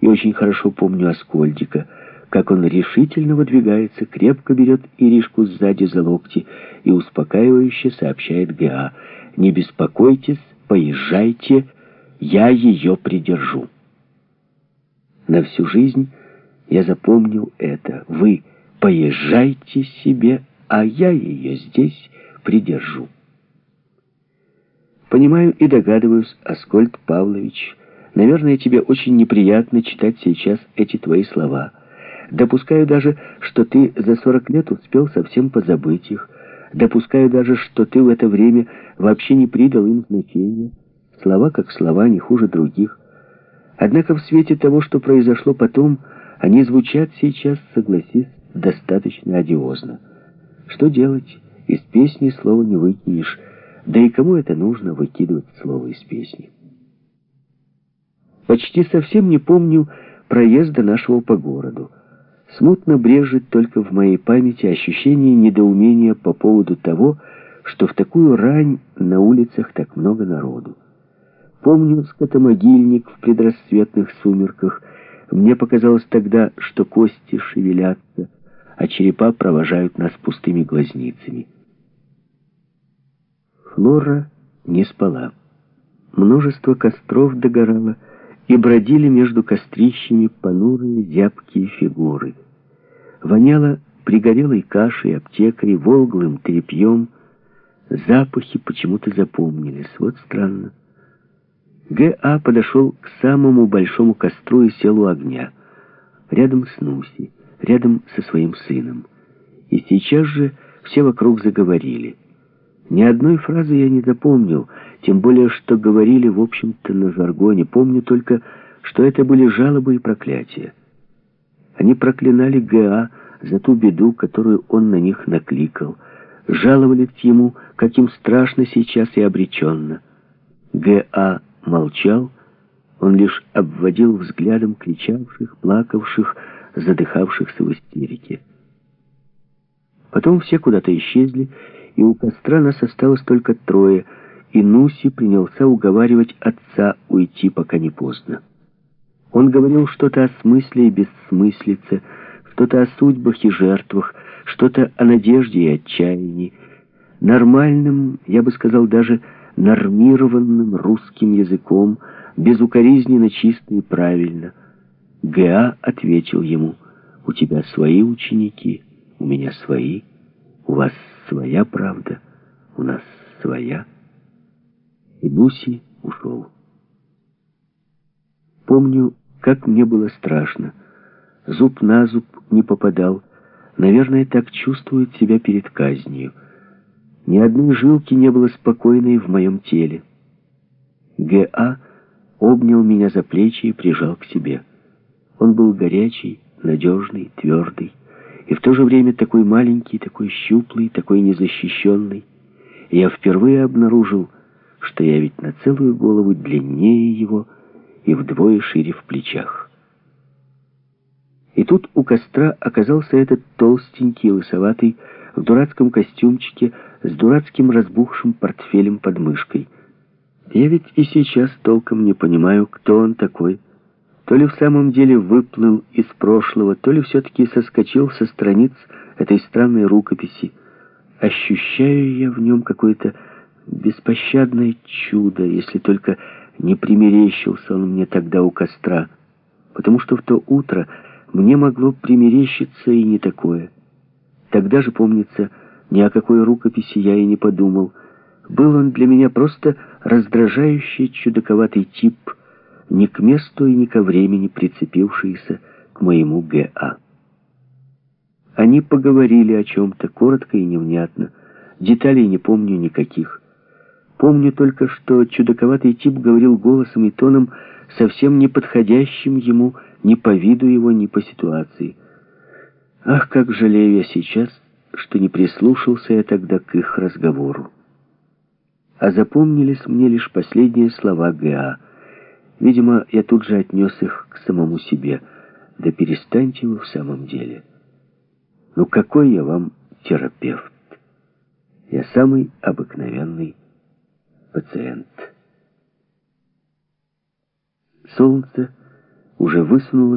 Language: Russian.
И очень хорошо помню Аскольдика, как он решительно выдвигается, крепко берет Иришку сзади за локти и успокаивающе сообщает Га. «Не беспокойтесь, поезжайте, я ее придержу». На всю жизнь я запомнил это. Вы поезжайте себе, а я ее здесь придержу. Понимаю и догадываюсь, Аскольд Павлович, наверное, тебе очень неприятно читать сейчас эти твои слова. Допускаю даже, что ты за сорок лет успел совсем позабыть их. Допускаю даже, что ты в это время вообще не придал им значения. Слова как слова, не хуже других. Однако в свете того, что произошло потом, они звучат сейчас, согласись, достаточно одиозно. Что делать? Из песни слова не выкинешь. Да и кому это нужно, выкидывать слово из песни? Почти совсем не помню проезда нашего по городу. Смутно брежет только в моей памяти ощущение недоумения по поводу того, что в такую рань на улицах так много народу. Помню скотомогильник в предрассветных сумерках. Мне показалось тогда, что кости шевелятся, а черепа провожают нас пустыми глазницами. Флора не спала. Множество костров догорало, и бродили между кострищами понурые зябкие фигуры. Воняло пригорелой кашей, аптекой, волглым тряпьем. Запахи почему-то запомнились. Вот странно. Г.А. подошел к самому большому костру и сел у огня. Рядом с Нуси рядом со своим сыном. И сейчас же все вокруг заговорили. Ни одной фразы я не запомнил, тем более, что говорили, в общем-то, на жаргоне. Помню только, что это были жалобы и проклятия. Они проклинали Г.А. за ту беду, которую он на них накликал. Жаловались ему, каким страшно сейчас и обреченно. Г.А. молчал, он лишь обводил взглядом кричавших, плакавших, задыхавшихся в истерике. Потом все куда-то исчезли, и у костра нас осталось только трое, и Нуси принялся уговаривать отца уйти, пока не поздно. Он говорил что-то о смысле и бессмыслице, что-то о судьбах и жертвах, что-то о надежде и отчаянии. Нормальным, я бы сказал, даже нормированным русским языком, безукоризненно чисто и правильно — Га ответил ему, «У тебя свои ученики, у меня свои, у вас своя правда, у нас своя». И Буси ушел. Помню, как мне было страшно. Зуб на зуб не попадал. Наверное, так чувствует себя перед казнью. Ни одной жилки не было спокойной в моем теле. Г.А. обнял меня за плечи и прижал к себе. Он был горячий, надежный, твердый, и в то же время такой маленький, такой щуплый, такой незащищенный. Я впервые обнаружил, что я ведь на целую голову длиннее его и вдвое шире в плечах. И тут у костра оказался этот толстенький, лысоватый, в дурацком костюмчике, с дурацким разбухшим портфелем под мышкой. Я ведь и сейчас толком не понимаю, кто он такой, то ли в самом деле выплыл из прошлого, то ли все-таки соскочил со страниц этой странной рукописи. Ощущаю я в нем какое-то беспощадное чудо, если только не примерещился он мне тогда у костра, потому что в то утро мне могло примерещиться и не такое. Тогда же, помнится, ни о какой рукописи я и не подумал. Был он для меня просто раздражающий чудаковатый тип — ни к месту и ни ко времени прицепившиеся к моему Г.А. Они поговорили о чем-то коротко и невнятно. Деталей не помню никаких. Помню только, что чудаковатый тип говорил голосом и тоном, совсем не подходящим ему ни по виду его, ни по ситуации. Ах, как жалею я сейчас, что не прислушался я тогда к их разговору. А запомнились мне лишь последние слова Г.А. Видимо, я тут же отнес их к самому себе. Да перестаньте вы в самом деле. Ну какой я вам терапевт? Я самый обыкновенный пациент. Солнце уже высунулась